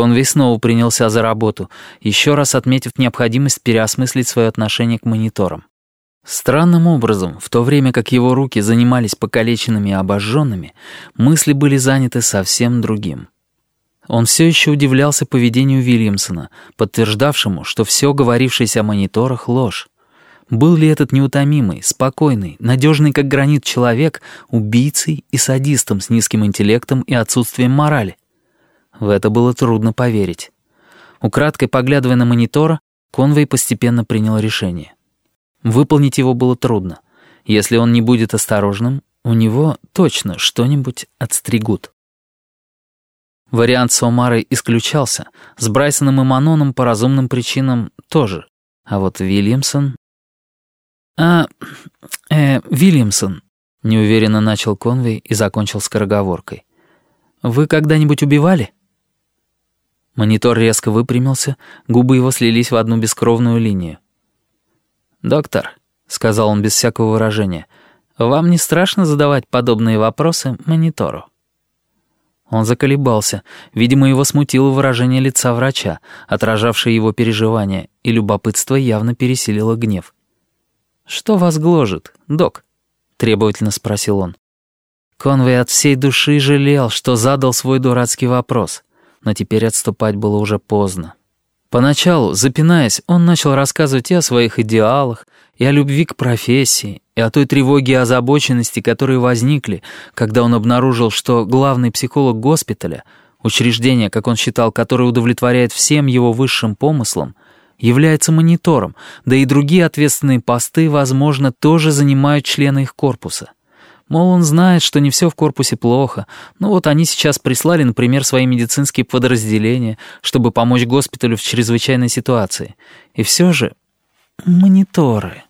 Конвей снова принялся за работу, еще раз отметив необходимость переосмыслить свое отношение к мониторам. Странным образом, в то время как его руки занимались покалеченными и обожженными, мысли были заняты совсем другим. Он все еще удивлялся поведению Вильямсона, подтверждавшему, что все говорившееся о мониторах — ложь. Был ли этот неутомимый, спокойный, надежный как гранит человек убийцей и садистом с низким интеллектом и отсутствием морали? В это было трудно поверить. Украдкой поглядывая на монитор, Конвей постепенно принял решение. Выполнить его было трудно. Если он не будет осторожным, у него точно что-нибудь отстригут. Вариант с Омарой исключался, с Брайсоном и Маноном по разумным причинам тоже. А вот Вильямсон... «А... э... Вильямсон...» — неуверенно начал Конвей и закончил скороговоркой. «Вы когда-нибудь убивали?» Монитор резко выпрямился, губы его слились в одну бескровную линию. «Доктор», — сказал он без всякого выражения, — «вам не страшно задавать подобные вопросы монитору?» Он заколебался. Видимо, его смутило выражение лица врача, отражавшее его переживания, и любопытство явно пересилило гнев. «Что вас гложет, док?» — требовательно спросил он. Конвей от всей души жалел, что задал свой дурацкий вопрос, но теперь отступать было уже поздно. Поначалу, запинаясь, он начал рассказывать и о своих идеалах, и о любви к профессии, и о той тревоге и озабоченности, которые возникли, когда он обнаружил, что главный психолог госпиталя, учреждение, как он считал, которое удовлетворяет всем его высшим помыслам, является монитором, да и другие ответственные посты, возможно, тоже занимают члены их корпуса. Мол, он знает, что не все в корпусе плохо, но вот они сейчас прислали, например, свои медицинские подразделения, чтобы помочь госпиталю в чрезвычайной ситуации. И все же мониторы.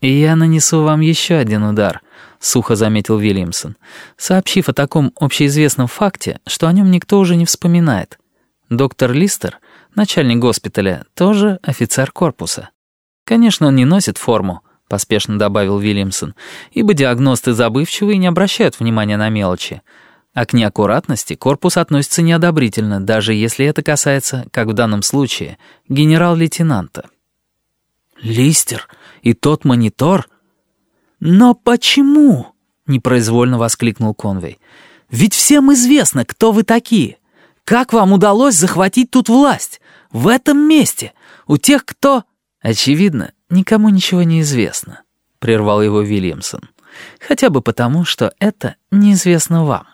«И я нанесу вам еще один удар», — сухо заметил Вильямсон, сообщив о таком общеизвестном факте, что о нем никто уже не вспоминает. Доктор Листер, начальник госпиталя, тоже офицер корпуса. Конечно, он не носит форму, — поспешно добавил Вильямсон, ибо диагносты забывчивы и не обращают внимания на мелочи. А к неаккуратности корпус относится неодобрительно, даже если это касается, как в данном случае, генерал-лейтенанта. «Листер и тот монитор?» «Но почему?» — непроизвольно воскликнул Конвей. «Ведь всем известно, кто вы такие. Как вам удалось захватить тут власть? В этом месте? У тех, кто...» «Очевидно, никому ничего не известно», — прервал его Вильямсон. «Хотя бы потому, что это неизвестно вам».